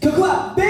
曲はベ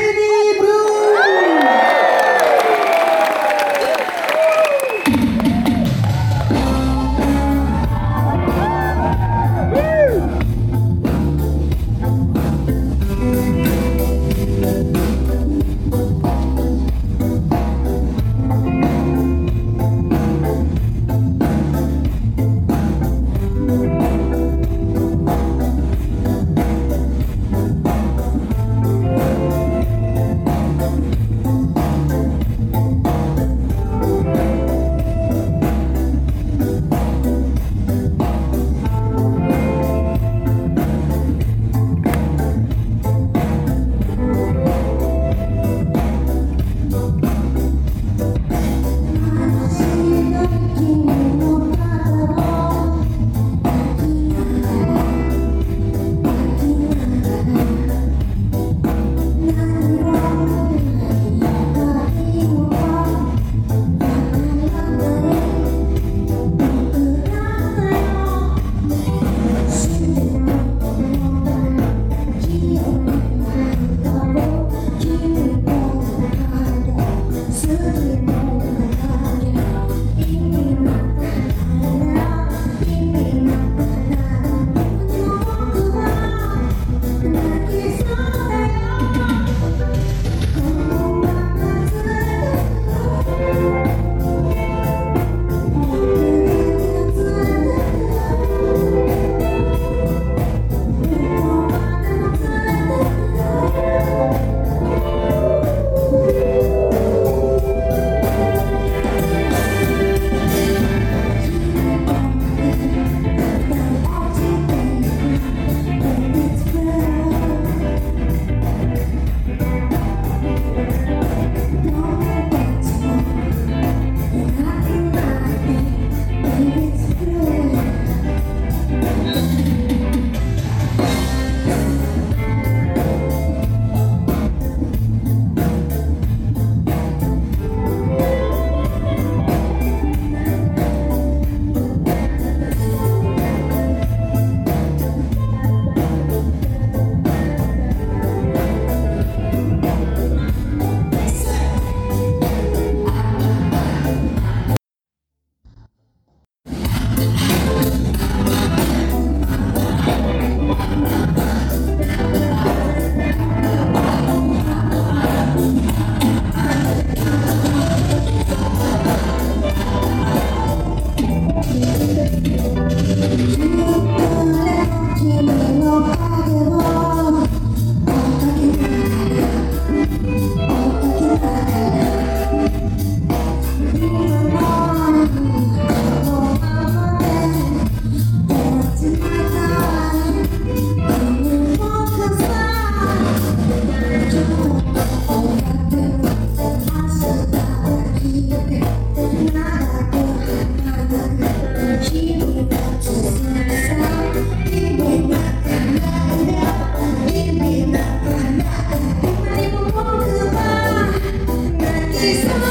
Jesus.